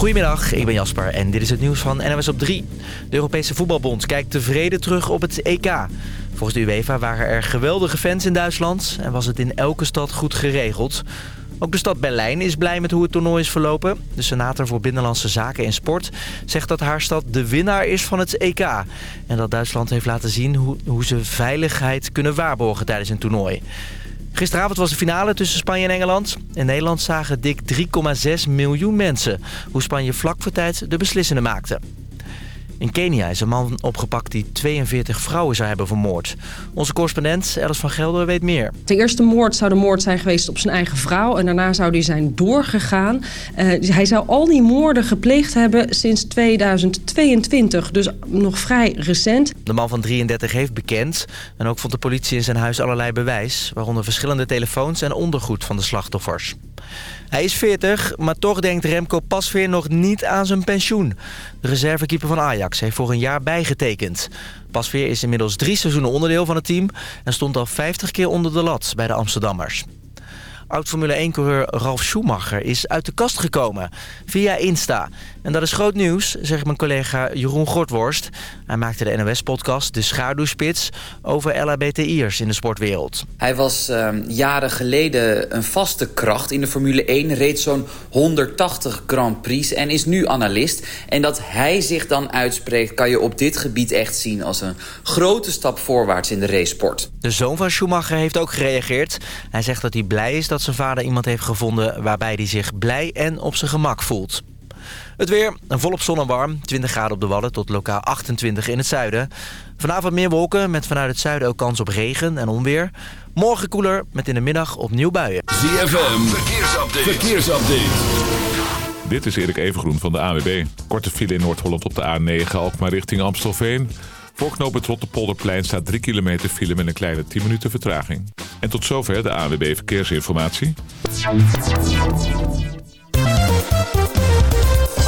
Goedemiddag, ik ben Jasper en dit is het nieuws van NWS op 3. De Europese Voetbalbond kijkt tevreden terug op het EK. Volgens de UEFA waren er geweldige fans in Duitsland en was het in elke stad goed geregeld. Ook de stad Berlijn is blij met hoe het toernooi is verlopen. De senator voor Binnenlandse Zaken en Sport zegt dat haar stad de winnaar is van het EK. En dat Duitsland heeft laten zien hoe, hoe ze veiligheid kunnen waarborgen tijdens een toernooi. Gisteravond was de finale tussen Spanje en Engeland. In Nederland zagen dik 3,6 miljoen mensen hoe Spanje vlak voor tijd de beslissende maakte. In Kenia is een man opgepakt die 42 vrouwen zou hebben vermoord. Onze correspondent Alice van Gelder weet meer. De eerste moord zou de moord zijn geweest op zijn eigen vrouw. En daarna zou hij zijn doorgegaan. Uh, hij zou al die moorden gepleegd hebben sinds 2022. Dus nog vrij recent. De man van 33 heeft bekend. En ook vond de politie in zijn huis allerlei bewijs. Waaronder verschillende telefoons en ondergoed van de slachtoffers. Hij is 40, maar toch denkt Remco Pasveer nog niet aan zijn pensioen. De reservekeeper van Ajax heeft voor een jaar bijgetekend. Pasveer is inmiddels drie seizoenen onderdeel van het team... en stond al 50 keer onder de lat bij de Amsterdammers. Oud-Formule 1-coureur Ralf Schumacher is uit de kast gekomen via Insta. En dat is groot nieuws, zegt mijn collega Jeroen Gortworst. Hij maakte de NOS-podcast De Schaduwspits over LHBTI'ers in de sportwereld. Hij was uh, jaren geleden een vaste kracht in de Formule 1. Reed zo'n 180 Grand Prix en is nu analist. En dat hij zich dan uitspreekt kan je op dit gebied echt zien... als een grote stap voorwaarts in de racesport. De zoon van Schumacher heeft ook gereageerd. Hij zegt dat hij blij is dat zijn vader iemand heeft gevonden... waarbij hij zich blij en op zijn gemak voelt. Het weer, volop zon en warm. 20 graden op de Wadden tot lokaal 28 in het zuiden. Vanavond meer wolken met vanuit het zuiden ook kans op regen en onweer. Morgen koeler met in de middag opnieuw buien. ZFM, verkeersupdate. verkeersupdate. Dit is Erik Evengroen van de AWB. Korte file in Noord-Holland op de A9, Alkmaar richting Amstelveen. Voor knooppunt Rotterpolderplein staat 3 kilometer file met een kleine 10 minuten vertraging. En tot zover de AWB Verkeersinformatie.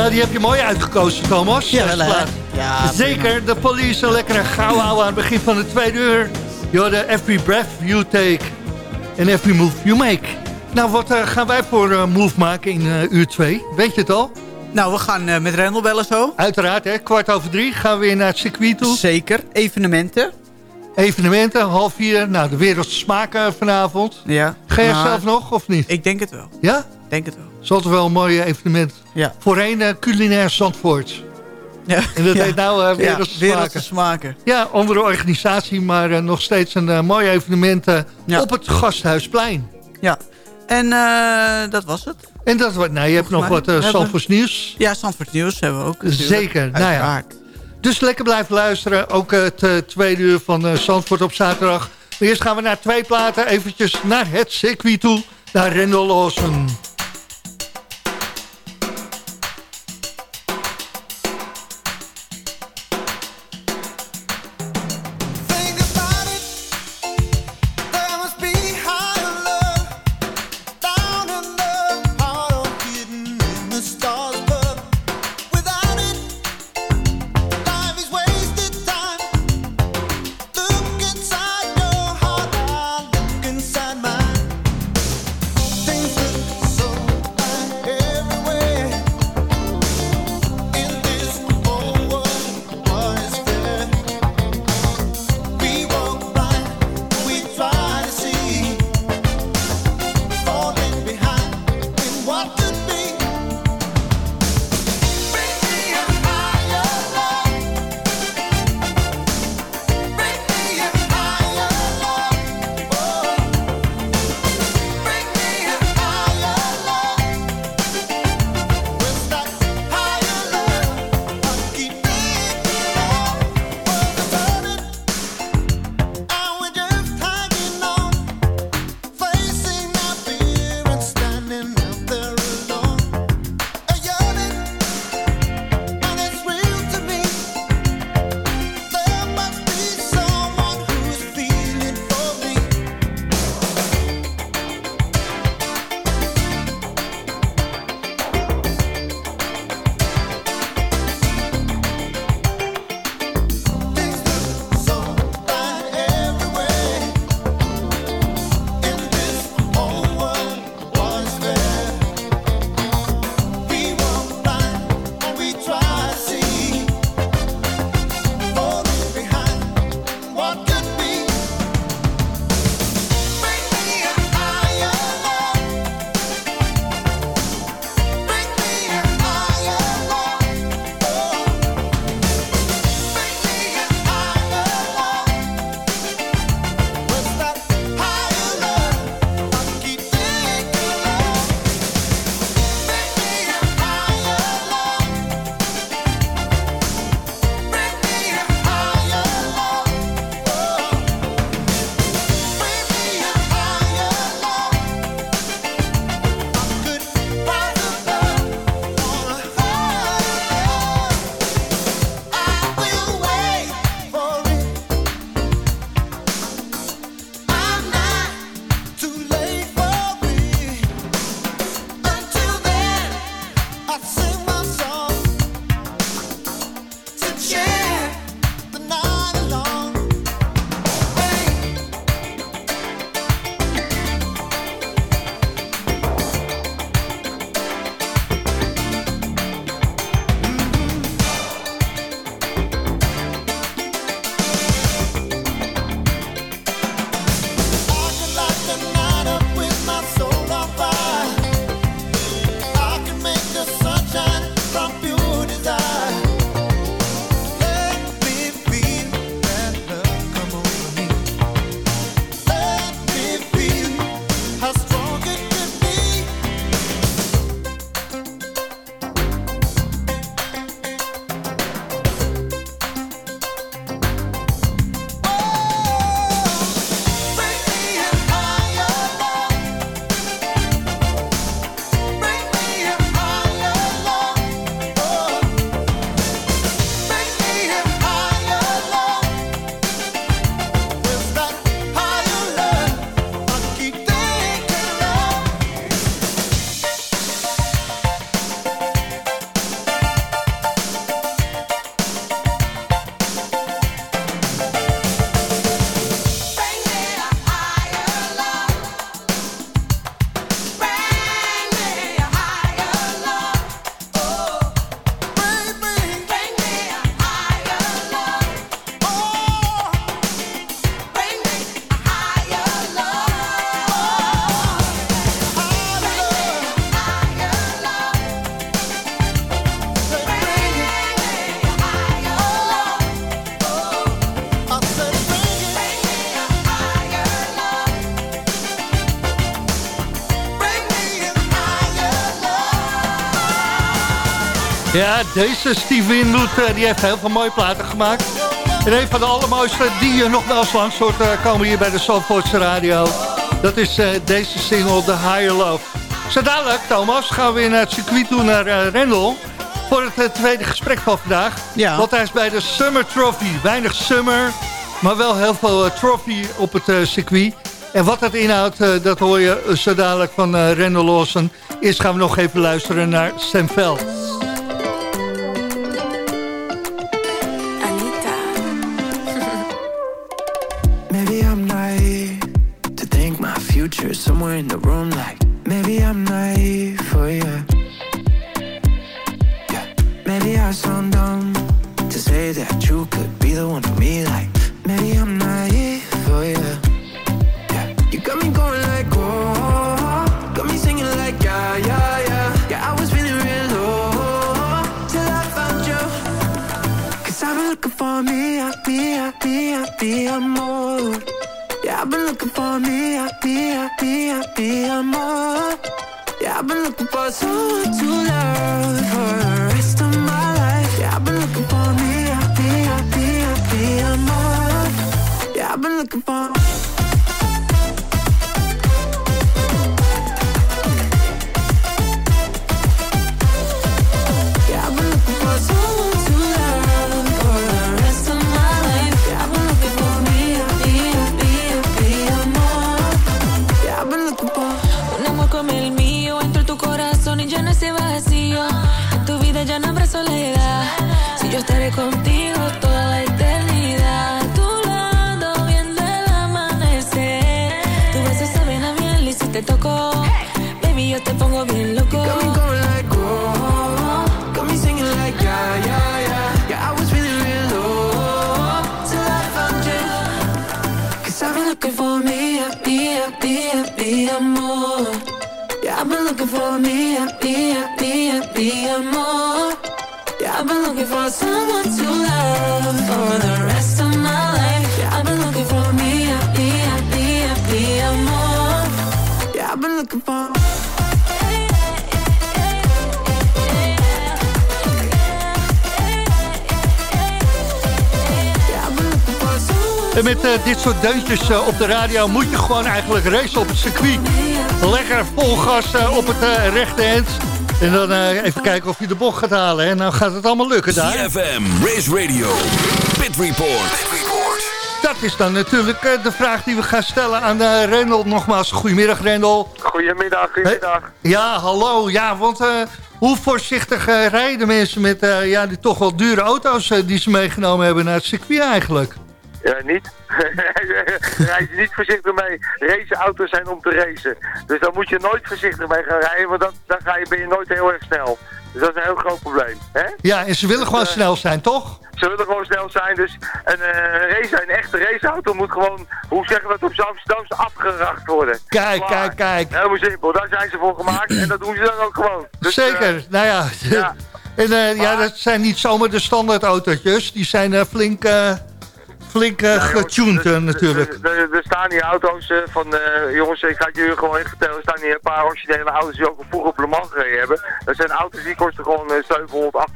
Nou, die heb je mooi uitgekozen, Thomas. Ja, wel? Ja, Zeker, de police een lekkere gauw houden aan het begin van de tweede uur. Je every breath you take and every move you make. Nou, wat uh, gaan wij voor uh, move maken in uh, uur 2? Weet je het al? Nou, we gaan met Rendel bellen zo. Uiteraard, hè. Kwart over drie gaan we weer naar het circuit toe. Zeker. Evenementen. Evenementen, half vier. Nou, de wereld smaken vanavond. Ja. Ga je zelf nog, of niet? Ik denk het wel. Ja? denk het wel. Is altijd wel een mooi evenement. Ja. Voorheen uh, culinair Zandvoort. Ja. En dat heet nou uh, Wereldse, ja, Wereldse smaken. Ja, andere organisatie, maar uh, nog steeds een mooi evenement op het Gasthuisplein. Ja, en dat was het. En dat wat, nou, je hebt nog wat uh, Zandvoorts nieuws. Ja, Zandvoorts nieuws hebben we ook. Zeker, nou ja. Dus lekker blijven luisteren. Ook het tweede uur van Zandvoort op zaterdag. Maar eerst gaan we naar twee platen. Eventjes naar het circuit toe. Naar Rendel Lawson. Ja, deze Steve Winwood die heeft heel veel mooie platen gemaakt. En een van de allermooiste die je nog wel eens langs hoort uh, komen hier bij de Zandvoortse Radio. Dat is uh, deze single, The Higher Love. Zo dadelijk, Thomas, gaan we weer naar het circuit toe naar Rendel. Voor het tweede gesprek van vandaag. Ja. Want hij is bij de Summer Trophy. Weinig Summer, maar wel heel veel trophy op het circuit. En wat dat inhoudt, dat hoor je zo dadelijk van Rendel Lawson. Eerst gaan we nog even luisteren naar Sam Veld. was all too En met eh, dit soort deuntjes eh, op de radio moet je gewoon eigenlijk racen op het circuit. Lekker vol gas eh, op het rechte eind. En dan eh, even kijken of je de bocht gaat halen. En dan gaat het allemaal lukken daar. CFM, Race Radio, Pit Report. Dat is dan natuurlijk eh, de vraag die we gaan stellen aan uh, Rendel. Nogmaals, goedemiddag Rendel. Goedemiddag, goedemiddag. Ja, hallo. Ja, want eh, hoe voorzichtig rijden mensen met eh, ja, die toch wel dure auto's die ze meegenomen hebben naar het circuit eigenlijk? Ja, niet. Rijd je niet voorzichtig mee. Raceauto's zijn om te racen. Dus daar moet je nooit voorzichtig mee gaan rijden, want dan, dan ga je, ben je nooit heel erg snel. Dus dat is een heel groot probleem. Hè? Ja, en ze willen gewoon eh, snel zijn, toch? Ze willen gewoon snel zijn, dus een, eh, race, een echte raceauto moet gewoon, hoe zeggen we het op Amsterdamse, afgeracht worden. Kijk, Klaar. kijk, kijk. Helemaal simpel, daar zijn ze voor gemaakt en dat doen ze dan ook gewoon. Dus, Zeker, eh, nou ja. ja. en eh, ja, dat zijn niet zomaar de standaard autootjes. Die zijn eh, flink, eh, flink getuned eh, natuurlijk. Er, er- er staan hier auto's eh, van, jongens, ik ga het jullie gewoon echt vertellen. Er staan hier een paar originele auto's die ook vroeger op Le Mans gereden hebben. Dat zijn auto's die kosten gewoon eh, 700,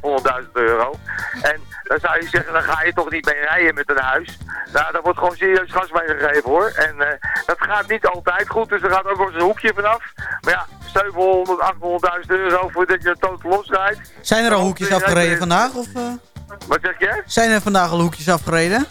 800.000 euro. En dan zou je zeggen, dan ga je toch niet mee rijden met een huis. Nou, daar wordt gewoon serieus gas mee gegeven hoor. En dat gaat niet altijd goed, dus er gaat ook wel eens een hoekje vanaf. Maar ja, 700, 800.000 euro voordat je totaal losrijdt. Zijn er al hoekjes afgereden vandaag? Of, Wat zeg je? zijn er vandaag al hoekjes afgereden?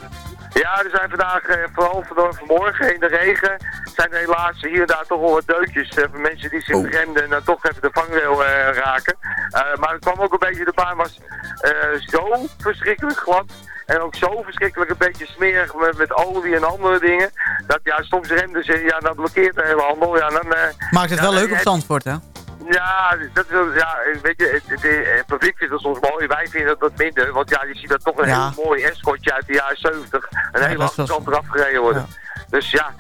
Ja, er zijn vandaag, eh, vooral van- vanmorgen in de regen, zijn er helaas hier en daar toch wel wat deukjes eh, van mensen die zich remden en dan toch even de vangrail eh, raken. Eh, maar het kwam ook een beetje, de baan was eh, zo verschrikkelijk glad. En ook zo verschrikkelijk een beetje smerig met, met olie en andere dingen. Dat ja, soms remden ze, ja, dan blokkeert de hele handel. Ja, dan, eh, Maakt het ja, wel leuk op Zandvoort, hè? Ja, dat ja, weet je, het, het, het publiek vindt dat soms mooi, wij vinden dat wat minder. Want ja, je ziet dat toch een Ja. heel mooi escortje uit de jaren 70 een Ja, hele achterkant eraf gereden worden. Dus ja,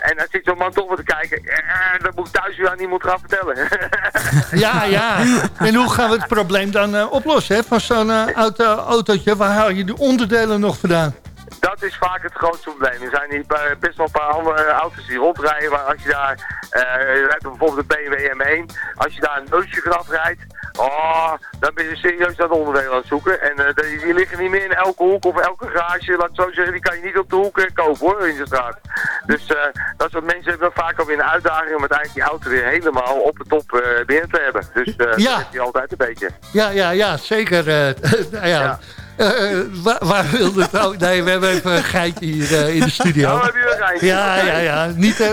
en dan zit zo'n man toch wat te kijken. Eh, dat moet ik thuis weer aan iemand gaan vertellen. Ja, ja. En hoe gaan we het probleem dan eh, oplossen hè, van zo'n eh, auto, autootje? Waar haal je de onderdelen nog vandaan? Dat is vaak het grootste probleem. Er zijn hier eh, best wel een paar andere auto's die rondrijden, maar als je daar, eh, je hebt bijvoorbeeld de BMW M1, als je daar een neusje vanaf rijdt, oh, dan ben je serieus dat onderdeel aan het zoeken. En eh, die, die liggen niet meer in elke hoek of elke garage, laat ik zo zeggen, die kan je niet op de hoek eh, kopen hoor, in de straat. Dus eh, dat soort mensen hebben dan vaak alweer een uitdaging om uiteindelijk die auto weer helemaal op de top eh binnen te hebben. Dus eh Ja. dat heb je altijd een beetje. Ja, ja, ja, zeker. eh, ja. Eh, waar, waar wilde het ook? Nee, we hebben even een geitje hier eh, in de studio. Nou, heb je een geitje. Ja, ja, ja. Niet, eh,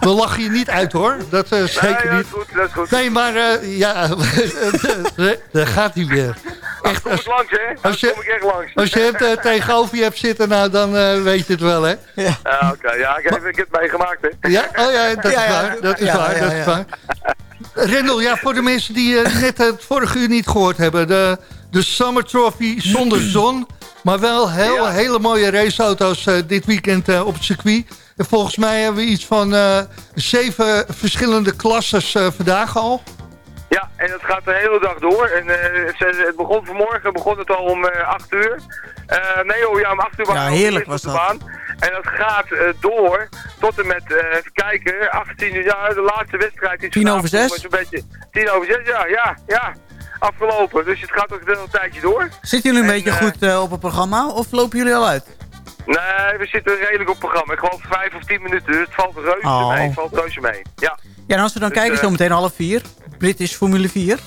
we lachen je niet uit hoor. Dat eh, zeker niet. is goed, dat is goed. Nee, maar eh, ja, daar gaat hij weer. Echt, Kom ik als, langs hè? als je- kom ik echt langs. als je het tegenover je hebt zitten, nou, dan eh, weet je het wel, hè? Ja, oké. Ja, ik heb, ik heb het meegemaakt, hè. Ja, oh ja, dat Ja, is ja, waar. Dat is ja, waar, dat is ja. waar. Rendel, ja, voor de mensen die net het vorige uur niet gehoord hebben. De, de Summer Trophy zonder zon. Maar wel heel, Ja. hele mooie raceauto's eh, dit weekend eh, op het circuit. En volgens mij hebben we iets van eh, zeven verschillende klasses vandaag al. Ja, en het gaat de hele dag door. En eh, het begon vanmorgen begon het al om eh 8 uur. Eh, nee, oh ja, om 8 uur waren Ja, heerlijk was de baan. En dat gaat eh, door tot en met, eh, even kijken, 18 uur, ja, de laatste wedstrijd is Tien over vanavond, zes? Zo'n beetje, 10 over 6, ja, ja, ja. Afgelopen, dus het gaat ook een tijdje door. Zitten jullie een En, beetje eh, goed eh, op het programma of lopen jullie al uit? Nee, we zitten redelijk op programma. Ik geloof 5 of 10 minuten, dus het valt reuze Oh. mee. Het valt reuze mee. Ja. Ja, en als we dan Dus, kijken eh, zo meteen half vier. British Formule 4.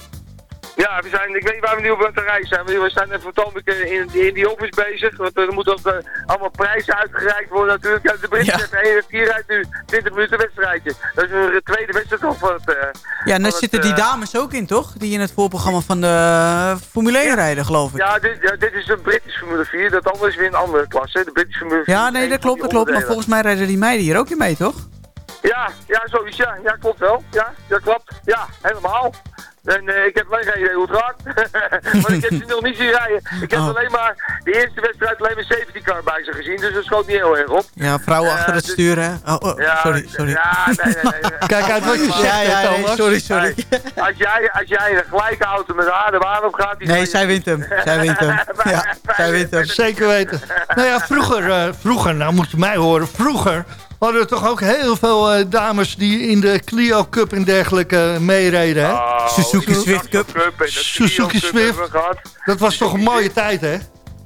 Ja, we zijn, ik weet niet waar we nu op aan het rijden zijn. We zijn even toonlijk in, in die office bezig. Want er moeten ook eh, allemaal prijzen uitgereikt worden natuurlijk. Ja, de Britten Ja. hebben één vier rijdt nu 20 minuten wedstrijdje. Dat is een tweede wedstrijd van het... eh, Ja, en daar zitten die eh, dames ook in, toch? Die in het voorprogramma van de eh, Formule 1 rijden, geloof ik. Ja dit, ja, dit is een British Formule 4. Dat andere is weer een andere klasse. De British Formule 4. Ja, nee, dat klopt, dat klopt. Maar volgens mij rijden die meiden hier ook in mee, toch? Ja, ja, zoiets, ja. Ja, klopt wel. Ja, dat klopt. Ja, helemaal. En eh, ik heb alleen geen idee hoe het gaat. maar ik heb ze nog niet zien rijden. Ik heb Oh. alleen maar de eerste wedstrijd alleen een safety car bij ze gezien. Dus dat schoot niet heel erg op. Ja, vrouwen Eh, achter het dus- stuur, hè? Oh, oh, Ja, sorry, sorry. Ja, nee, nee, nee. Kijk uit wat je zegt, Ja, ja, nee, sorry, sorry. Hey, als, jij, als jij een gelijke auto met haar de baan op gaat... Die Nee, zij wint hem. Zij wint hem. Ja, zij wint hem. Zeker weten. Nou ja, vroeger, eh, vroeger, nou moet je mij horen, vroeger hadden we toch ook heel veel eh, dames die in de Clio Cup en dergelijke eh, meereden. Hè? Oh, Suzuki Swift Cup. dat Suzuki Cup Swift. Dat was toch een mooie tijd, hè?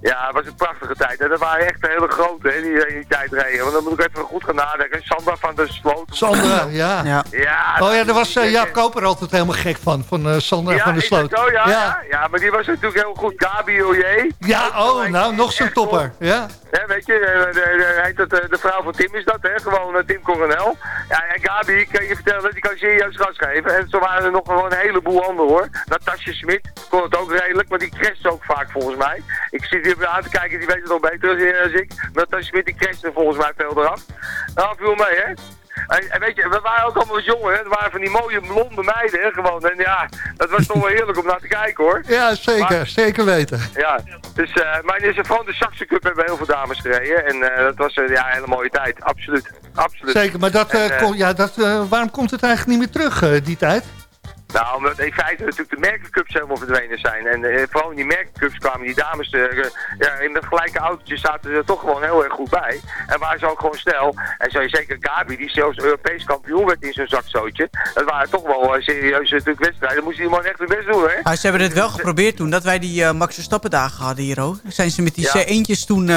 Ja, het was een prachtige tijd. En dat waren echt hele grote hè, die in die tijd reden. Want dan moet ik even goed gaan nadenken. Sandra van der Sloot. Sandra, ja. Ja. Ja, Oh ja, dat daar was uh, Jaap Koper altijd helemaal gek van, van eh, Sandra Ja, van der Sloot. zo? Ja, ja. ja. maar die was natuurlijk heel goed. Gabi Oyer. Ja, oh, nou, nog zo'n topper. Ja. Ja, weet je, eh, de, de, heet dat, eh, de vrouw van Tim is dat, hè? Gewoon Tim Coronel. Ja, en Gabi, kan je vertellen, die kan serieus gas geven. En zo waren er nog gewoon een heleboel anderen, hoor. Natasja Smit kon het ook redelijk, maar die crasht ook vaak, volgens mij. Ik zit hier aan te kijken, die weet het nog beter als- als ik. Natasja Smit, die crashte volgens mij veel eraf. Nou, viel mee, hè? En, weet je, we waren ook allemaal jongen, hè? Het waren van die mooie blonde meiden, hè? Gewoon. En ja, dat was toch wel heerlijk om naar te kijken, hoor. ja, zeker, Maar- zeker weten. Ja, dus, eh maar in de de Saxe Cup hebben heel veel dames gereden. En eh, dat was eh, ja, een hele mooie tijd. Absoluut. Absoluut. Zeker, maar dat, eh, En, eh, kon- ja, dat, eh, waarom komt het eigenlijk niet meer terug, eh, die tijd? Nou, omdat in feite natuurlijk de merkencups helemaal verdwenen zijn. En eh, vooral in die merkencups kwamen die dames eh, eh, ja, in de gelijke autootjes zaten ze er toch gewoon heel erg goed bij. En waren ze ook gewoon snel. En zo zeker Gabi, die zelfs Europees kampioen werd in zo'n zakzootje. Dat waren toch wel serieuze natuurlijk wedstrijden. Dan moest die man echt hun best doen, hè? Maar ze hebben het wel geprobeerd toen, dat wij die eh Max Verstappen dagen hadden hier ook. Zijn ze met die Ja. C1'tjes toen...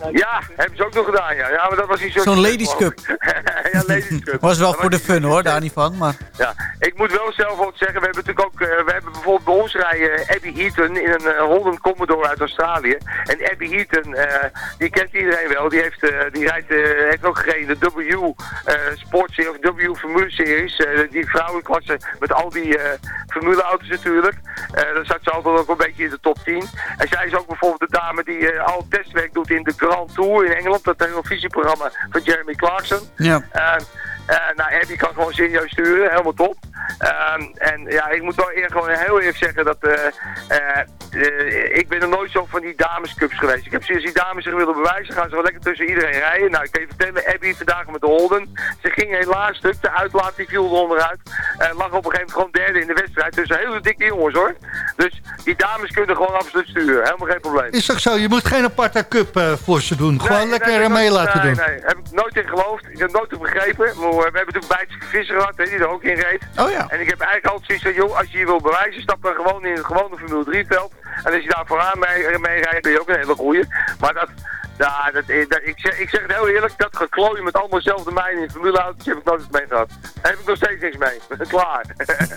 eh, Ja, hebben ze ook nog gedaan, ja. Ja, maar dat was niet zo... Zo'n ladies cup. ja, Ladies Cup. was wel Dat voor de fun hoor, daar niet van. Maar Ja, ik moet wel zelf ook zeggen, we hebben natuurlijk ook, eh, we hebben bijvoorbeeld bij ons rijden Abby Heaton in een eh, Holland Commodore uit Australië. En Abby Heaton, eh, die kent iedereen wel, die heeft, eh, die rijdt, eh, heeft ook gereden de W eh Sportserie of W Formule Series, eh, die vrouwenklasse met al die eh formuleauto's natuurlijk. Eh dan zat ze altijd ook een beetje in de top 10. En zij is ook bijvoorbeeld de dame die eh, al testwerk doet in de Grand Tour in Engeland, dat televisieprogramma van Jeremy Clarkson. ja. Uh, nou, Abby kan gewoon serieus sturen, helemaal top. Um, en ja, ik moet wel eer, gewoon heel eerlijk zeggen dat uh, eh, ik ben nog nooit zo van die damescups geweest. Ik heb sinds die dames zich willen bewijzen, gaan ze wel lekker tussen iedereen rijden. Nou, ik kan je vertellen, Abby vandaag met de Holden. Ze ging helaas stuk, de uitlaat die viel er onderuit. En lag op een gegeven moment gewoon derde in de wedstrijd. Dus hele dikke jongens hoor. Dus die dames kunnen gewoon absoluut sturen, helemaal geen probleem. Is toch zo? Je moet geen aparte cup eh, voor ze doen. Gewoon Nee, lekker nee, eh, mee nee, laten nee, doen. Nee, heb ik nooit in geloofd. Ik heb nooit in begrepen. Maar we hebben natuurlijk Bijtse visser gehad, hè, die er ook in reed. Oh ja. En ik heb eigenlijk altijd zoiets van, joh, als je je wil bewijzen, stap dan gewoon in het gewone Formule 3 veld. En als je daar vooraan mee, mee rijdt, ben je ook een hele goeie. Maar dat, ja, dat, eh, dat, ik, zeg, ik zeg het heel eerlijk, dat geklooien met allemaal dezelfde mijnen in formuleauto's heb ik nooit eens mee gehad. Daar heb ik nog steeds niks mee. Klaar.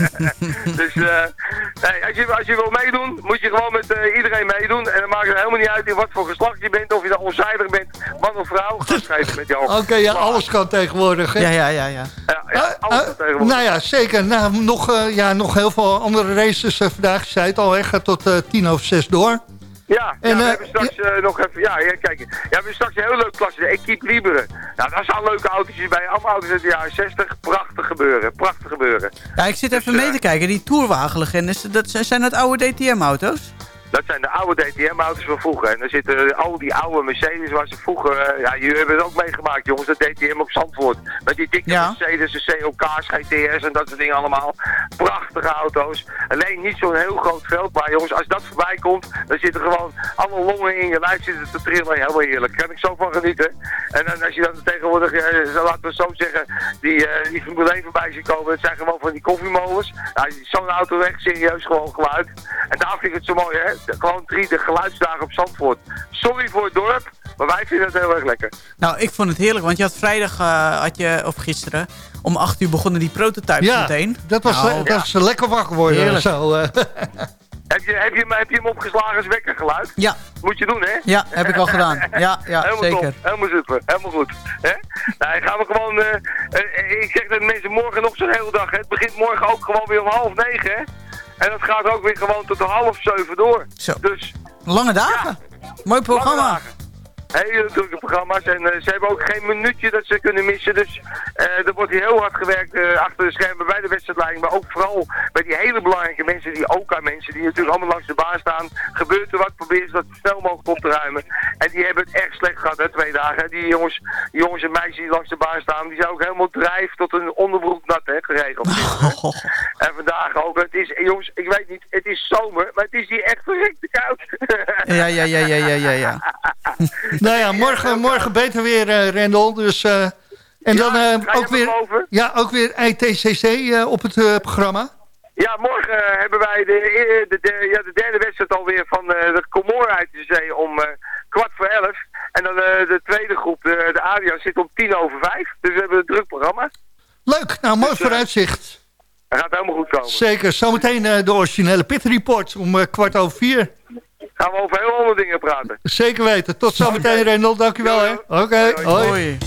dus eh, nee, als, je, als je wil meedoen, moet je gewoon met eh, iedereen meedoen. En dan maakt het helemaal niet uit in wat voor geslacht je bent, of je dan onzijdig bent, man of vrouw. Ga schrijven met jou. Oké, ja, alles kan tegenwoordig. hè? Ja, ja, ja, ja. Ja, ja, alles kan tegenwoordig. nou ja, zeker. Nou, nog, eh, ja, nog heel veel andere races vandaag. Je zei het al, hè, gaat tot eh, tien over zes door. Ja, En, ja, we eh, hebben straks eh, nog even, ja, ja, kijk, ja, we hebben straks een heel leuk klasse, de Equipe Libre. Nou, daar staan leuke autootjes bij, allemaal auto's uit de jaren 60. Prachtig gebeuren, prachtig gebeuren. Ja, ik zit even Dus, mee te kijken. Die Tourwagenlegendes, dat zijn zijn dat oude DTM-auto's? Dat zijn de oude DTM-auto's van vroeger. En daar zitten al die oude Mercedes waar ze vroeger... eh, ja, jullie hebben het ook meegemaakt, jongens, dat DTM op Zandvoort. Met die dikke Ja. Mercedes, de COK's, GTS en dat soort dingen allemaal. Prachtige auto's. Alleen niet zo'n heel groot veld. Maar jongens, als dat voorbij komt, dan zitten gewoon alle longen in je lijf zitten te trillen. Helemaal heerlijk. Daar kan ik zo van genieten. En dan, als je dan tegenwoordig, eh, zo laten we het zo zeggen, die, eh, die Formule 1 voorbij komen. Dat zijn gewoon van die koffiemolens. Nou, zo'n auto echt serieus gewoon geluid. En daar vind ik het zo mooi, hè. De- Gewoon drie de geluidsdagen op Zandvoort. Sorry voor het dorp, maar wij vinden het heel erg lekker. Nou, ik vond het heerlijk, want je had vrijdag, eh, had je, of gisteren, om 8 uur begonnen die prototypes Ja, meteen. dat was, Nou, dat is lekker wakker worden. Heerlijk. Zo, eh. Heb je, heb, je, hem- heb je hem opgeslagen als wekkergeluid? Ja, Moet je doen, hè? ja, heb ik al gedaan. Ja, ja helemaal zeker. top, helemaal super, helemaal goed. Hè? Nou, gaan we gewoon, eh, eh, ik zeg dat mensen morgen nog zo'n hele dag, hè? het begint morgen ook gewoon weer om half negen, hè? En dat gaat ook weer gewoon tot half zeven door. Zo. Dus, Lange dagen. Mooi programma. lange dagen. Hele drukke programma's en eh, ze hebben ook geen minuutje dat ze kunnen missen. Dus eh, er wordt hier heel hard gewerkt eh, achter de schermen bij de wedstrijdleiding. Maar ook vooral bij die hele belangrijke mensen, die OK-mensen, die natuurlijk allemaal langs de baan staan. Gebeurt er wat, proberen ze dat zo snel mogelijk op te ruimen. En die hebben het echt slecht gehad, hè, twee dagen. hè. Die jongens, die jongens en meisjes die langs de baan staan, die zijn ook helemaal drijf tot een onderbroek nat, hè, geregeld. En vandaag ook, het is, jongens, ik weet niet, het is zomer, maar het is hier echt verrekte koud. Ja, ja, ja, ja, ja, ja, ja. nou ja, morgen, morgen beter weer, eh Rendel. Dus, eh, en dan eh, ook, weer, ja, ook weer ITCC op het programma. Ja, morgen hebben wij de, de, de, ja, de derde wedstrijd alweer van de Comoren uit de zee om kwart voor elf. En dan de tweede groep, de, de Adia, zit om tien over vijf. Dus we hebben een druk programma. Leuk, nou mooi Dus, eh, vooruitzicht. Dat gaat helemaal goed komen. Zeker, zometeen de originele Pit Report om kwart over vier. Gaan we over heel andere dingen praten. Zeker weten. Tot zometeen, Rendel. Dankjewel. Hè. Oké. Hoi.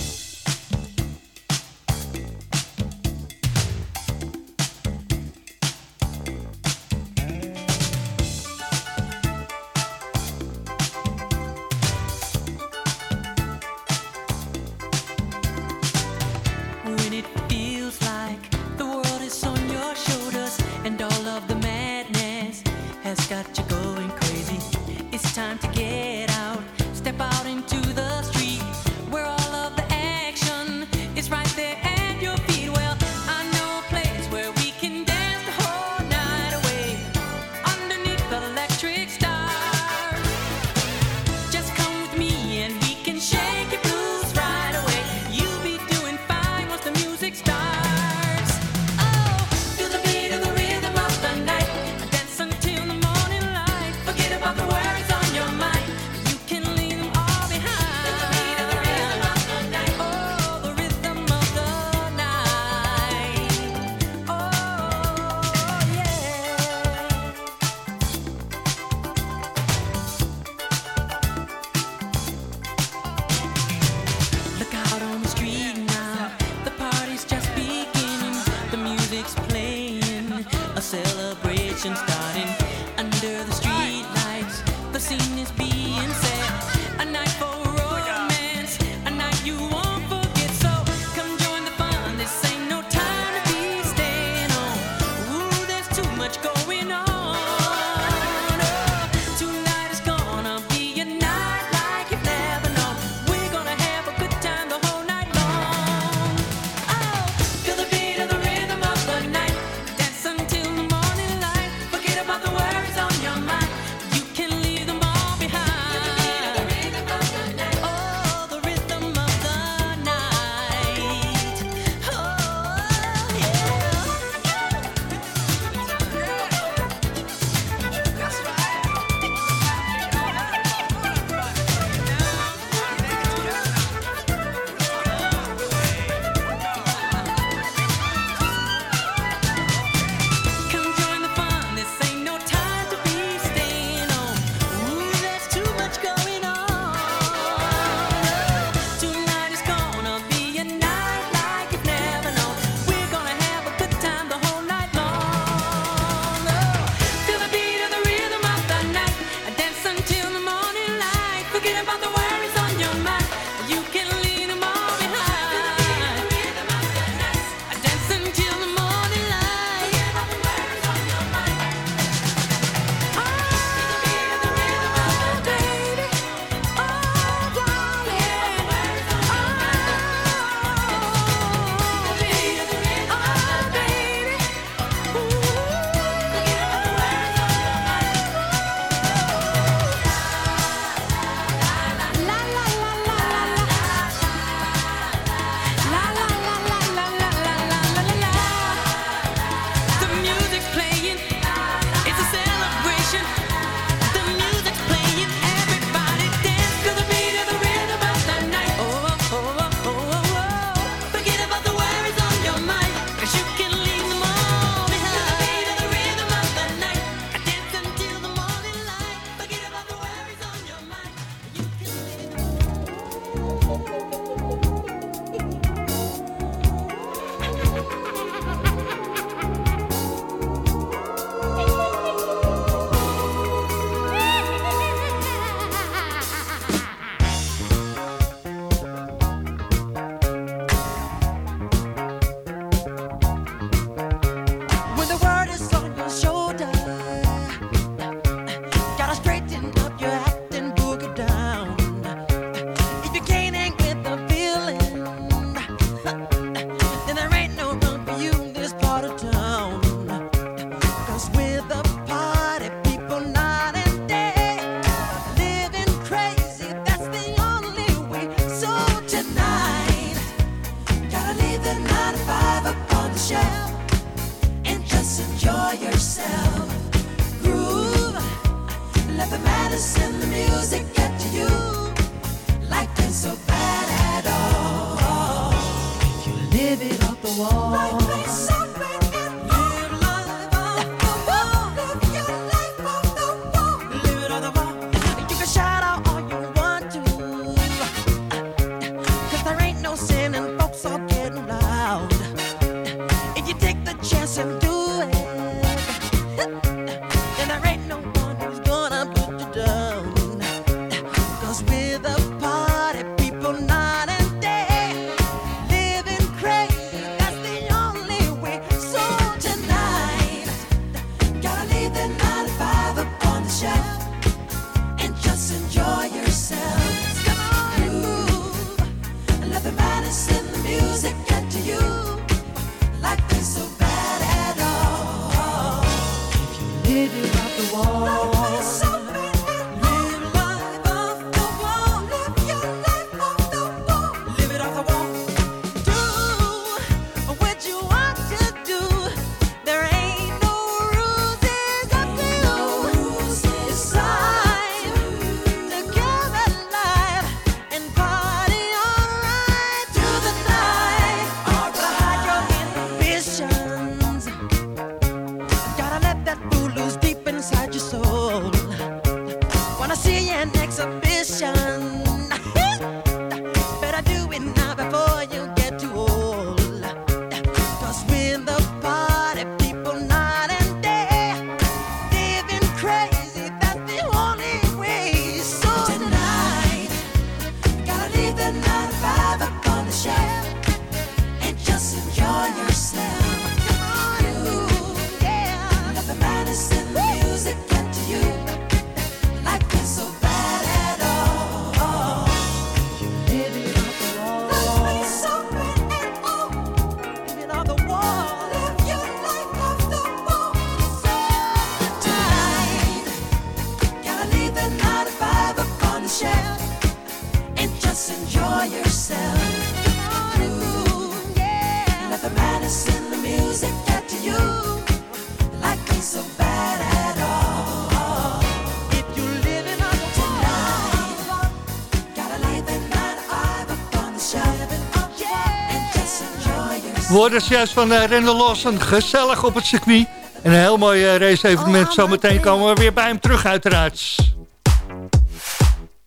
hoorden juist van eh, uh, Rendel Lawson. Gezellig op het circuit. En een heel mooi eh, race-evenement. Oh, Zometeen komen we weer bij hem terug, uiteraard.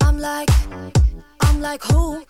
I'm like, I'm like who?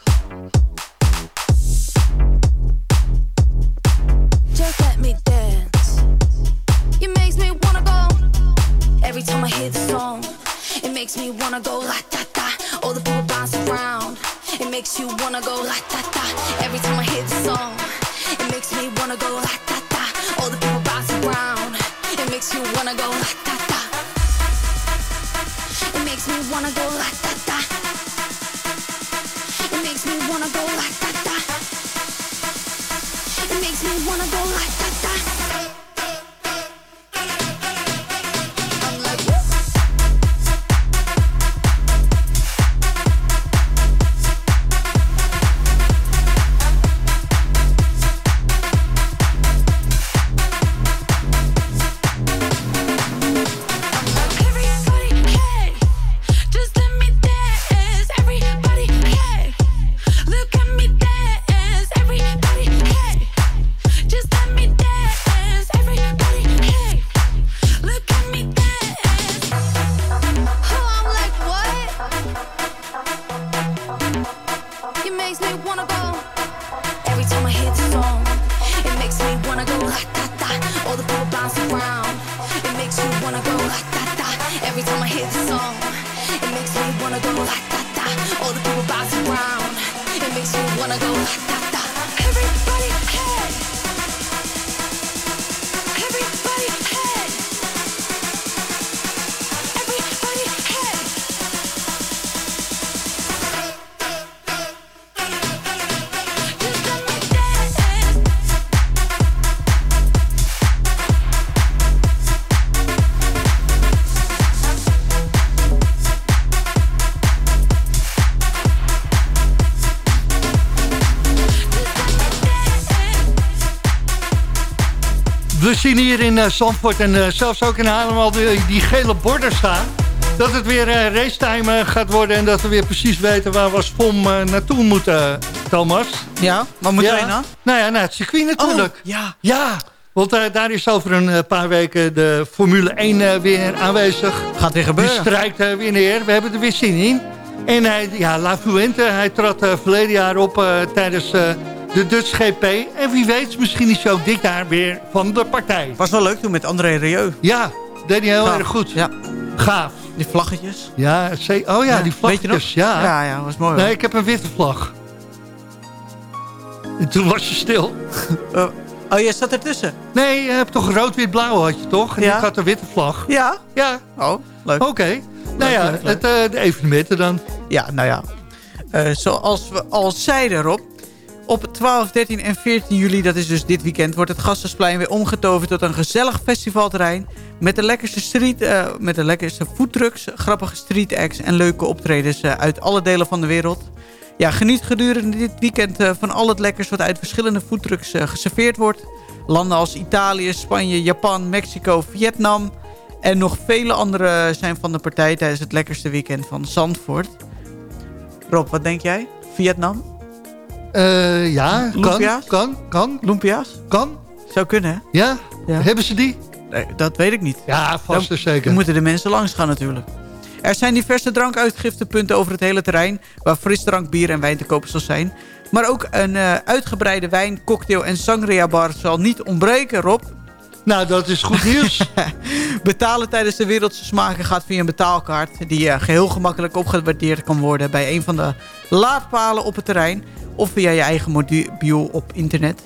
Zien hier in uh, Zandvoort en uh, zelfs ook in Haarlem al die, die gele borden staan. Dat het weer uh, racetime gaat worden en dat we weer precies weten waar we als FOM naartoe moeten, Thomas. Ja, waar moet ja. jij dan? Nou ja, naar het circuit natuurlijk. Oh, ja. Ja, want daar is over een paar weken de Formule 1 weer aanwezig. Gaat weer gebeuren. Die strijkt weer neer. We hebben er weer zin in. En hij, ja, La Fuente, hij trad verleden jaar op tijdens de Dutch GP. En wie weet, misschien is ook dit jaar weer van de partij. Was wel leuk toen met André Rieu. Ja, deed hij heel erg goed. Ja. Gaaf. Die vlaggetjes. Ja, oh ja, die vlaggetjes. Ja. ja, ja, was mooi. Nee, ik heb een witte vlag. En toen was je stil. oh, oh, jij zat ertussen? Nee, je hebt toch rood-wit-blauw had je toch? En ja. ik had een witte vlag. Ja? Ja. Oh, leuk. Oké. Nou ja, Het, uh, de evenementen dan. Ja, nou ja. Uh, zoals we al zeiden, Rob. Op 12, 13 en 14 juli, dat is dus dit weekend... wordt het Gasthuisplein weer omgetoverd tot een gezellig festivalterrein... met de lekkerste, street, uh, met de lekkerste foodtrucks, grappige street acts... en leuke optredens uh, uit alle delen van de wereld. Ja, geniet gedurende dit weekend uh, van al het lekkers... wat uit verschillende foodtrucks geserveerd wordt. Landen als Italië, Spanje, Japan, Mexico, Vietnam... en nog vele andere zijn van de partij... tijdens het lekkerste weekend van Zandvoort. Rob, wat denk jij? Vietnam? Uh, ja, kan, kan, kan. Lumpia's? Kan. Zou kunnen, hè? Ja? ja. Hebben ze die? Nee, dat weet ik niet. Ja, vast en zeker. Dan moeten de mensen langs gaan natuurlijk. Er zijn diverse drankuitgiftepunten over het hele terrein... waar frisdrank, bier en wijn te kopen zal zijn. Maar ook een uh, uitgebreide wijn, cocktail en sangria bar zal niet ontbreken, Rob. Nou, dat is goed nieuws. Betalen tijdens de Wereldse Smaken gaat via een betaalkaart... die uh, geheel gemakkelijk opgewaardeerd kan worden... bij een van de laadpalen op het terrein of via je eigen mobiel op internet.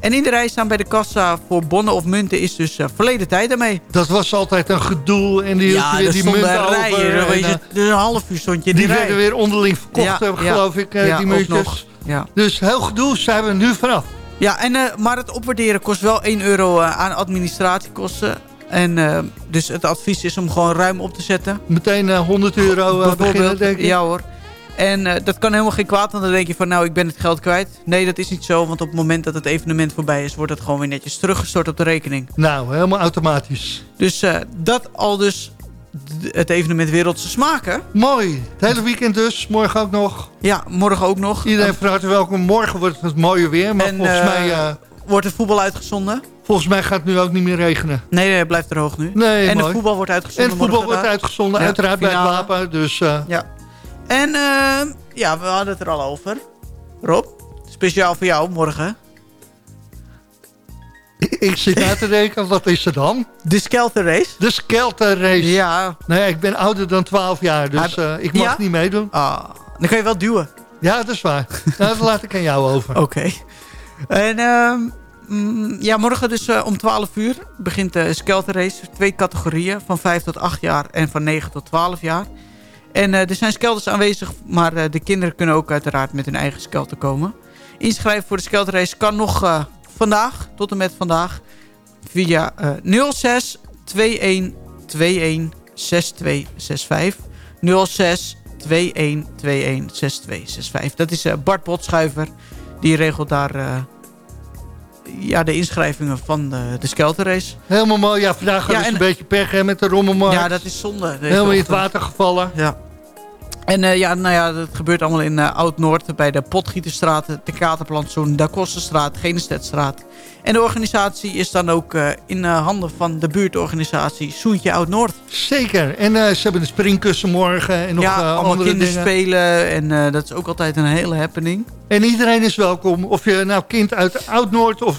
En in de rij staan bij de kassa voor bonnen of munten is dus uh, verleden tijd daarmee. Dat was altijd een gedoe en die ja, weer die munten rijen, over. Dus een half uur stond je in die Die werden weer onderling verkocht, ja, geloof ik, die muntjes. Ja. Dus heel gedoe zijn we nu vanaf. Ja, en, uh, maar het opwaarderen kost wel 1 euro aan administratiekosten. En dus het advies is om gewoon ruim op te zetten. Meteen 100 euro beginnen, denk ik. Ja hoor. En uh, dat kan helemaal geen kwaad, want dan denk je van nou, ik ben het geld kwijt. Nee, dat is niet zo, want op het moment dat het evenement voorbij is... wordt het gewoon weer netjes teruggestort op de rekening. Nou, helemaal automatisch. Dus uh, dat al dus het evenement Wereldse Smaken. Mooi. Het hele weekend dus, morgen ook nog. Ja, morgen ook nog. Iedereen van harte welkom. Morgen wordt het mooie weer, maar en, volgens uh, mij... wordt het voetbal uitgezonden? Volgens mij gaat het nu ook niet meer regenen. Nee, nee het blijft droog nu. Nee, en mooi. de voetbal wordt uitgezonden En het voetbal wordt uitgezonden, ja, uiteraard bij het wapen. Dus, uh... Ja. En uh, ja, we hadden het er al over. Rob, speciaal voor jou morgen. Ik zit na te denken, wat is er dan? De Skelter Race. De Skelter Race. Ja. Nee, ik ben ouder dan 12 jaar, dus uh, ik mag ja? niet meedoen. Ah, dan kan je wel duwen. Ja, dat is waar. nou, dat laat ik aan jou over. Oké. Okay. En mm, ja, morgen dus uh, om 12 uur begint de Skelter Race. Twee categorieën, van 5 tot 8 jaar en van 9 tot 12 jaar. En uh, er zijn skelters aanwezig, maar de kinderen kunnen ook uiteraard met hun eigen skelter komen. Inschrijven voor de skelterrace kan nog vandaag, tot en met vandaag, via 06 21 21 6265. 06 21 21 6265. Dat is Bart Botschuiver, die regelt daar ja, de inschrijvingen van de, de skelterrace. Helemaal mooi. Ja, vandaag ja, is een beetje pech hè, met de rommelmarkt. Ja, dat is zonde. Helemaal in het water gevallen. Ja. En uh, ja, nou ja, dat gebeurt allemaal in uh, Oud-Noord... bij de Potgieterstraat, de Katerplantsoen, de Kostenstraat, Genestedstraat. En de organisatie is dan ook uh, in handen van de buurtorganisatie Soentje Oud-Noord. Zeker. En ze hebben de springkussen morgen en nog ja, andere dingen. kinderspelen en dat is ook altijd een hele happening. En iedereen is welkom. Of je nou kind uit Oud-Noord of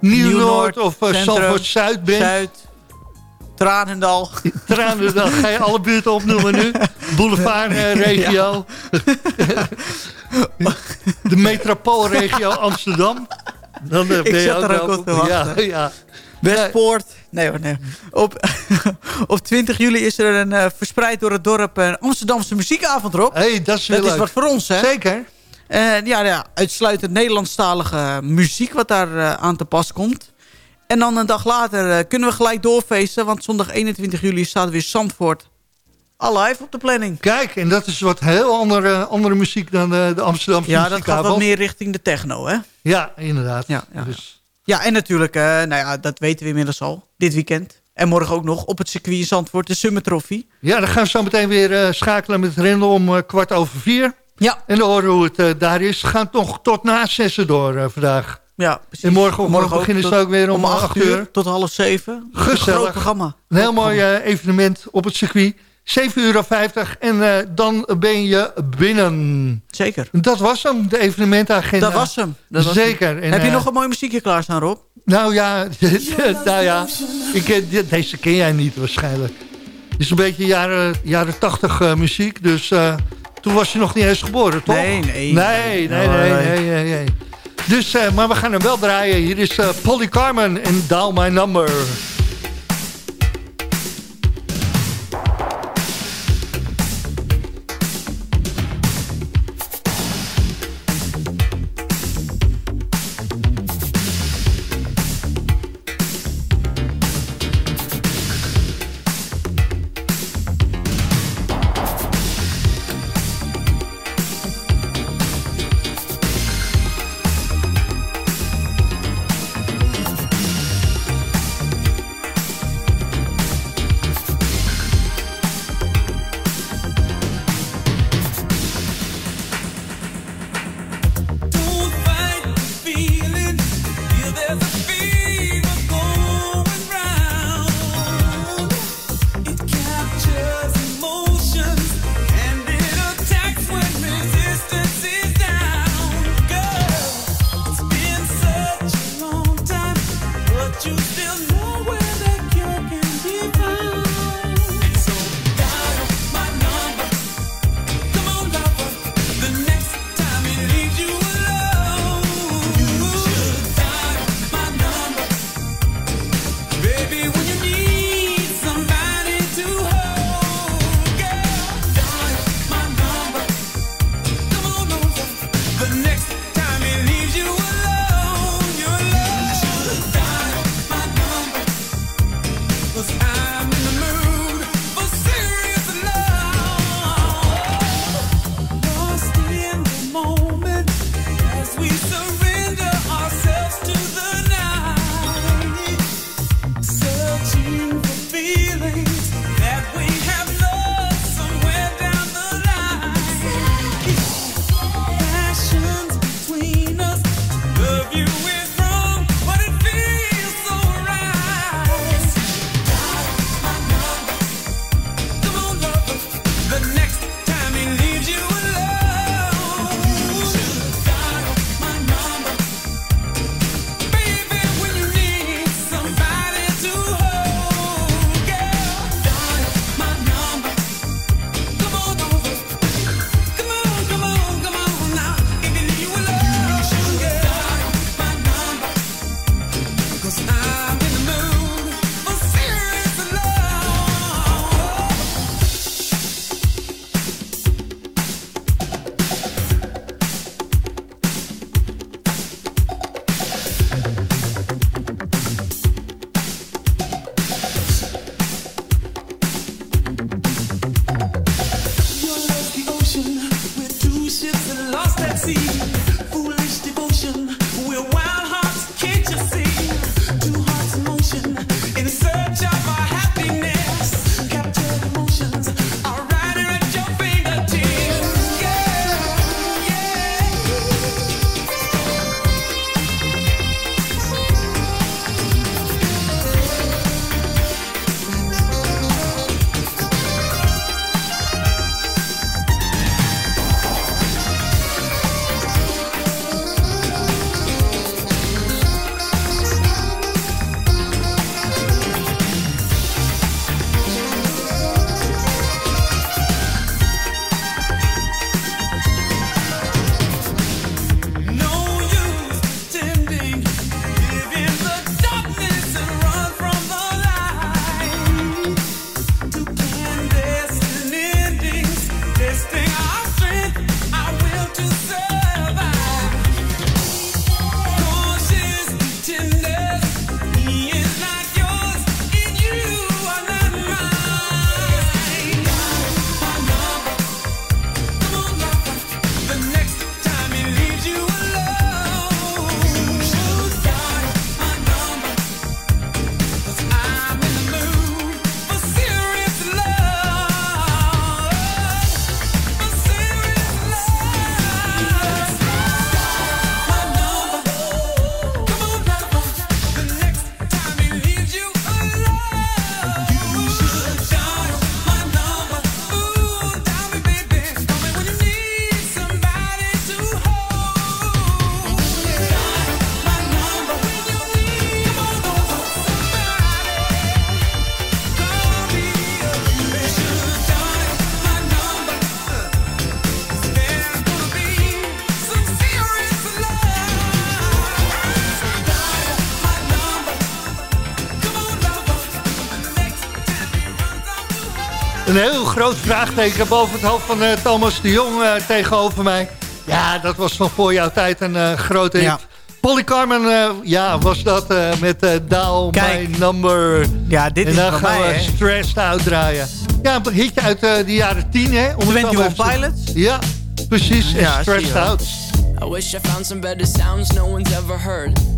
Nieuw-Noord of Zandvoort-Zuid bent. Zuid. Tranendal. Tranendal, ga je alle buurten opnoemen nu? Boulevardregio. Ja. de metropoolregio Amsterdam. Dan ben Ik je zat ook er ook op te wachten. Ja, ja. Westpoort. Nee hoor, nee. Op, op 20 juli is er een uh, verspreid door het dorp een Amsterdamse muziekavond, Rob. hey, dat is Dat leuk. is wat voor ons, hè? Zeker. Uh, ja, ja, uitsluitend Nederlandstalige muziek wat daar uh, aan te pas komt. En dan een dag later uh, kunnen we gelijk doorfeesten. Want zondag 21 juli staat weer Zandvoort alive op de planning. Kijk, en dat is wat heel andere, andere muziek dan de, de Amsterdamse ja, dat gaat wat meer richting de techno, hè? Ja, inderdaad. Ja, ja, dus. Ja, en natuurlijk, eh, nou ja, dat weten we inmiddels al. Dit weekend. En morgen ook nog op het circuit in Zandvoort, de Summer Trophy. Ja, dan gaan we zo meteen weer eh, schakelen met Rendel om eh, kwart over vier. Ja. En dan horen we hoe het eh, daar is. We gaan toch tot na zessen door eh, vandaag. Ja, precies. En morgen, morgen beginnen ze ook weer om, om acht 8 uur. uur tot half 7. Een Gezellig. groot programma. Een heel mooi eh, evenement op het circuit. 7,50 euro en eh, dan ben je binnen. Zeker. Dat was hem, de evenementagenda. Dat was hem. Dat was Zeker. hem. En, Heb je eh, nog een mooi muziekje klaarstaan, Rob? Nou ja, nou ja ik, deze ken jij niet waarschijnlijk. Het is een beetje jaren, jaren 80 eh, muziek, dus toen was je nog niet eens geboren, toch? Nee, nee. Nee, nee, nee, nee, nee, nee, nee. Dus, eh, maar we gaan hem wel draaien. Hier is eh, Polly Carmen en Dial My Number. Groot vraagteken boven het hoofd van uh, Thomas de Jong uh, tegenover mij. Ja, dat was van voor jouw tijd een uh, grote hit. Ja. Polly Carmen, ja, was dat met uh, Down My Number. Ja, dit en is dan gaan mij, we hè? Stressed Out draaien. Ja, een hitje uit de jaren 10, hè? 21 Pilots? Ja, precies. Ja, Stressed Out. I wish I found some better sounds no one's ever heard.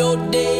the good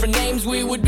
different names. We would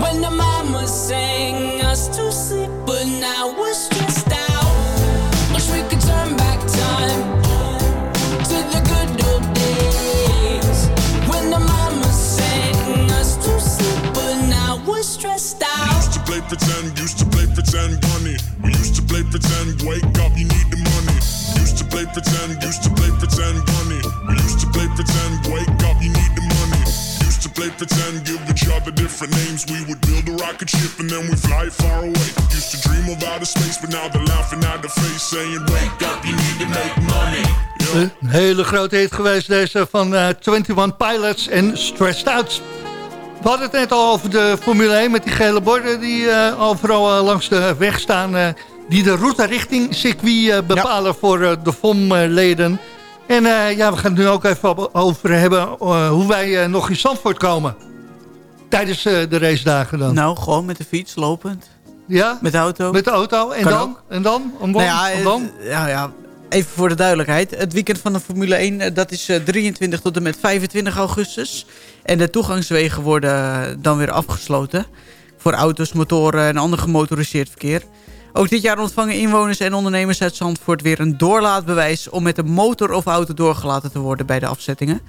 when the mama sang us to sleep, but now we're stressed out. Wish we could turn back time to the good old days when the mama sang us to sleep, but now we're stressed out. Used to play pretend, used to play pretend bunny. We used to play pretend, wake up, you need the money. Used to play pretend, used to play pretend play pretend, give each other different names. We would build a rocket ship and then we fly far away. Used to dream of outer space, but now they're laughing at the face, saying, Wake up, you need to make money. Een hele grote hit geweest deze van uh, 21 Pilots en Stressed Out. We hadden het net al over de Formule 1 met die gele borden die uh, overal uh, langs de weg staan. Uh, die de route richting circuit bepalen ja. voor de FOM-leden. En ja, we gaan het nu ook even over hebben hoe wij nog in Zandvoort komen. Tijdens de racedagen dan. Nou, gewoon met de fiets, lopend. Ja? Met de auto. Met de auto. En Kan dan? ook. En dan? Dan? Nou ja, dan? ja, ja, even voor de duidelijkheid. Het weekend van de Formule 1, eh, dat is eh, 23 tot en met 25 augustus. En de toegangswegen worden eh, dan weer afgesloten. Voor auto's, motoren en ander gemotoriseerd verkeer. Ook dit jaar ontvangen inwoners en ondernemers uit Zandvoort weer een doorlaatbewijs... om met een motor of auto doorgelaten te worden bij de afzettingen.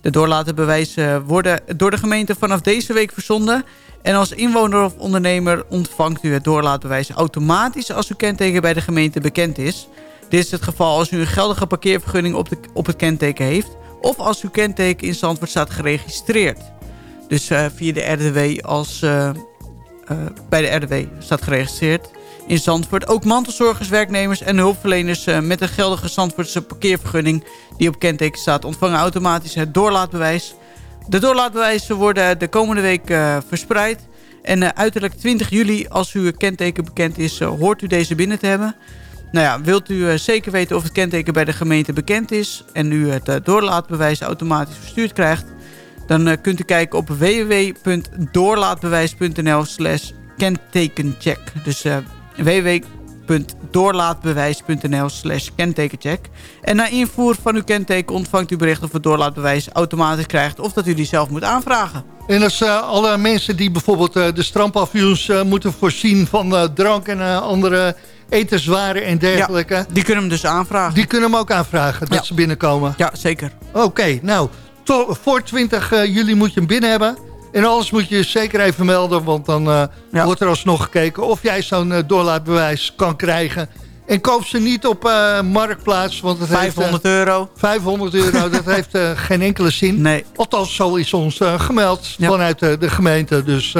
De doorlatenbewijzen worden door de gemeente vanaf deze week verzonden. En als inwoner of ondernemer ontvangt u het doorlaatbewijs automatisch... als uw kenteken bij de gemeente bekend is. Dit is het geval als u een geldige parkeervergunning op, de, op het kenteken heeft... of als uw kenteken in Zandvoort staat geregistreerd. Dus uh, via de RDW als... Uh, uh, bij de RDW staat geregistreerd in Zandvoort. Ook mantelzorgers, werknemers en hulpverleners uh, met een geldige Zandvoortse parkeervergunning die op kenteken staat ontvangen automatisch het doorlaatbewijs. De doorlaatbewijzen worden de komende week uh, verspreid. En uh, uiterlijk 20 juli, als uw kenteken bekend is, hoort u deze binnen te hebben. nou ja, wilt u eh, zeker weten of het kenteken bij de gemeente bekend is... en u het eh, doorlaatbewijs automatisch verstuurd krijgt... dan eh, kunt u kijken op www.doorlaatbewijs.nl slash kentekencheck. Dus eh www.doorlaatbewijs.nl slash kentekencheck. En na invoer van uw kenteken ontvangt u bericht of het doorlaatbewijs automatisch krijgt... of dat u die zelf moet aanvragen. En als eh, alle mensen die bijvoorbeeld eh, de strandpavioens eh, moeten voorzien van drank en andere etenswaren en dergelijke. die kunnen hem dus aanvragen. Die kunnen hem ook aanvragen, dat Ja. ze binnenkomen. Ja, zeker. Oké, nou, voor 20 eh, juli moet je hem binnen hebben. En alles moet je zeker even melden, want dan eh, Ja. wordt er alsnog gekeken of jij zo'n eh, doorlaatbewijs kan krijgen. En koop ze niet op eh, Marktplaats, want het 500 heeft, euro. eh, 500 euro. dat heeft geen enkele zin. Nee. Althans, zo is ons gemeld Ja. vanuit de gemeente. Dus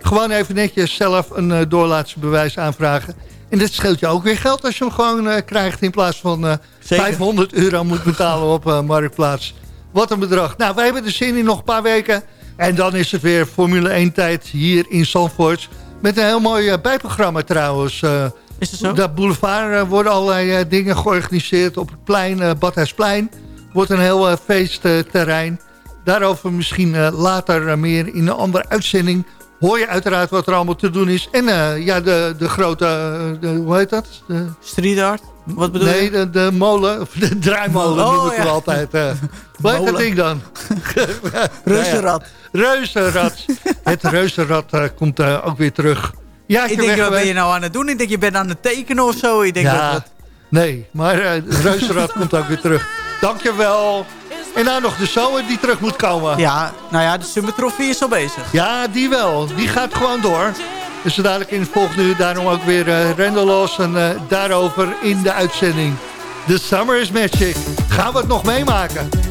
gewoon even netjes zelf een doorlaatsbewijs aanvragen. En dat scheelt je ook weer geld als je hem gewoon krijgt... in plaats van eh, Zeker. 500 euro moet betalen op Marktplaats. Wat een bedrag. Nou, wij hebben er zin in nog een paar weken. En dan is het weer Formule 1 tijd hier in Zandvoort. Met een heel mooi eh, bijprogramma trouwens. eh, Is het zo? dat boulevard eh, worden allerlei dingen georganiseerd. Op het plein, Badhuisplein, wordt een heel feestterrein. Daarover misschien later meer in een andere uitzending. Hoor je uiteraard wat er allemaal te doen is. En ja, de, de grote, de, hoe heet dat? De, Street art? Wat bedoel nee, je? de, de molen, de draaimolen Oh, noem ik ja. hem altijd. eh. hoe heet dat ding dan? Reuzenrad. Reuzenrad. het reuzenrad eh, komt eh, ook weer terug. Ja, Ik denk, wat ben je nou aan het doen? Ik denk, je bent aan het tekenen of zo. Ik denk, ja, wat, wat- nee, maar eh het reuzenrad komt ook weer terug. Dankjewel. En dan nog de zomer die terug moet komen. Ja, nou ja, de Summer Trophy is al bezig. Ja, die wel. Die gaat gewoon door. Dus dadelijk in het volgende uur daarom ook weer uh, Rendelos en eh, daarover in de uitzending. The Summer is Magic. Gaan we het nog meemaken?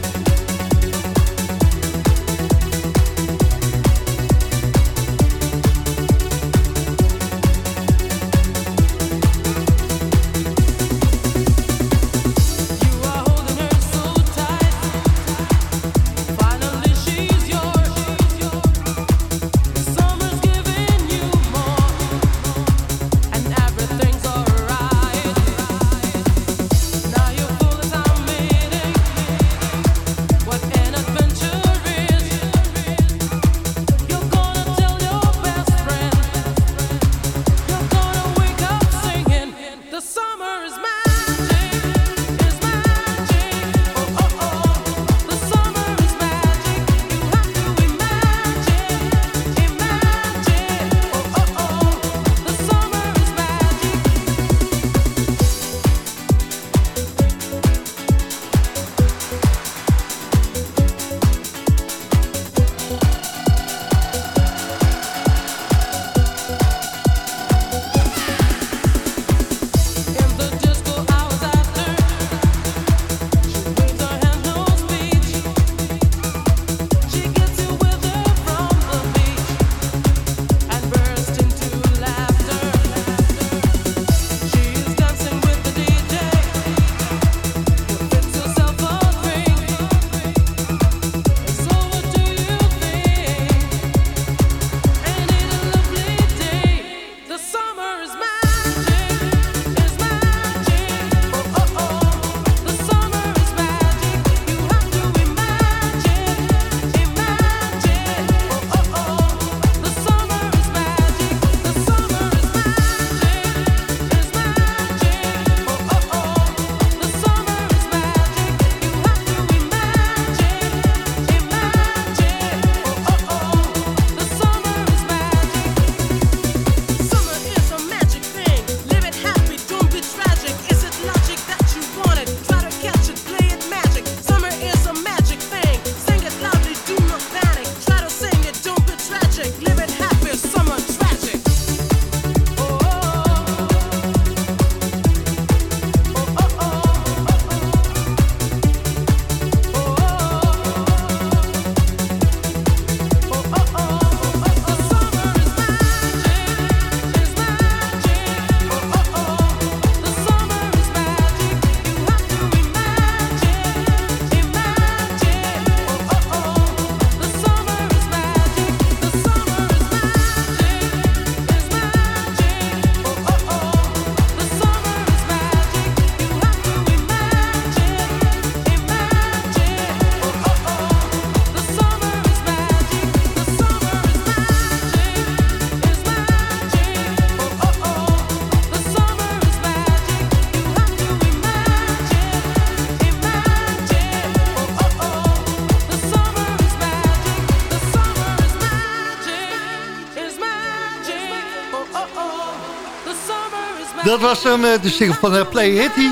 Dat was hem, eh, de single van eh, Play Hitty.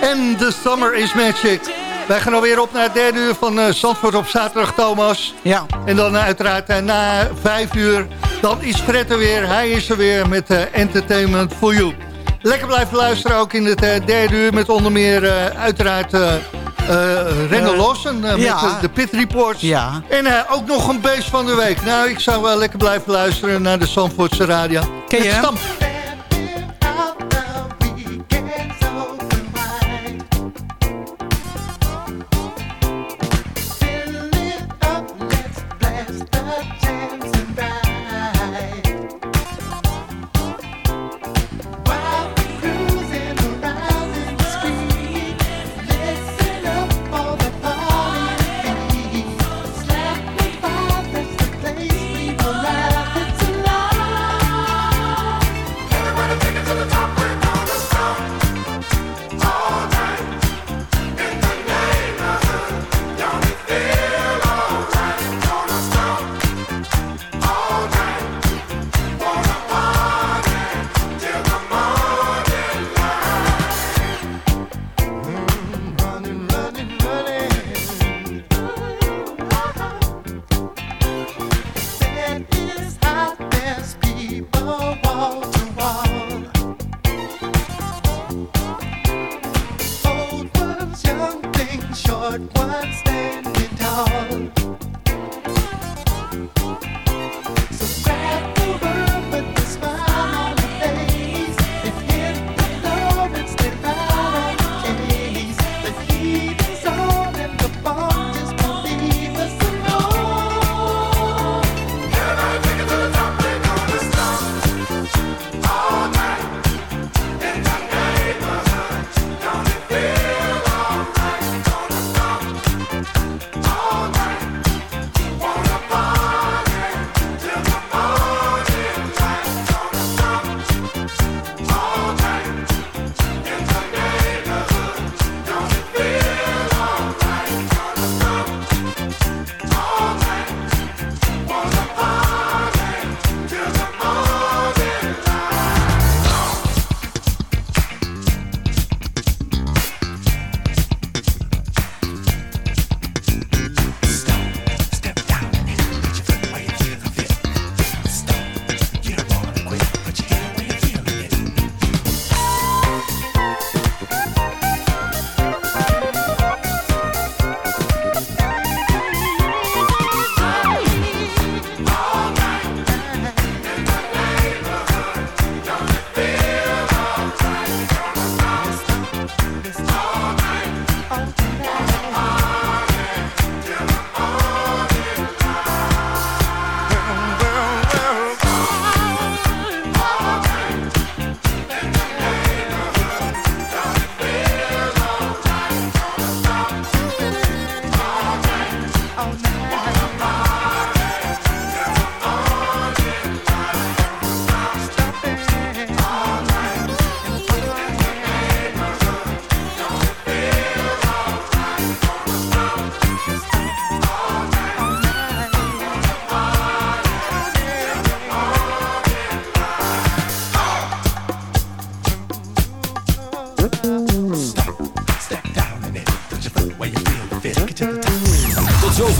En The Summer is Magic. Wij gaan alweer op naar het derde uur van eh, Zandvoort op zaterdag, Thomas. Ja. En dan uiteraard na vijf uur, dan is Fred er weer. Hij is er weer met Entertainment for You. Lekker blijven luisteren, ook in het derde uur... met onder meer uiteraard eh, Rendel Lawson met de, de Pit Reports. Ja. En ook nog een beest van de week. Nou, ik zou wel lekker blijven luisteren naar de Zandvoortse radio. Ken je Het hem? Stamp.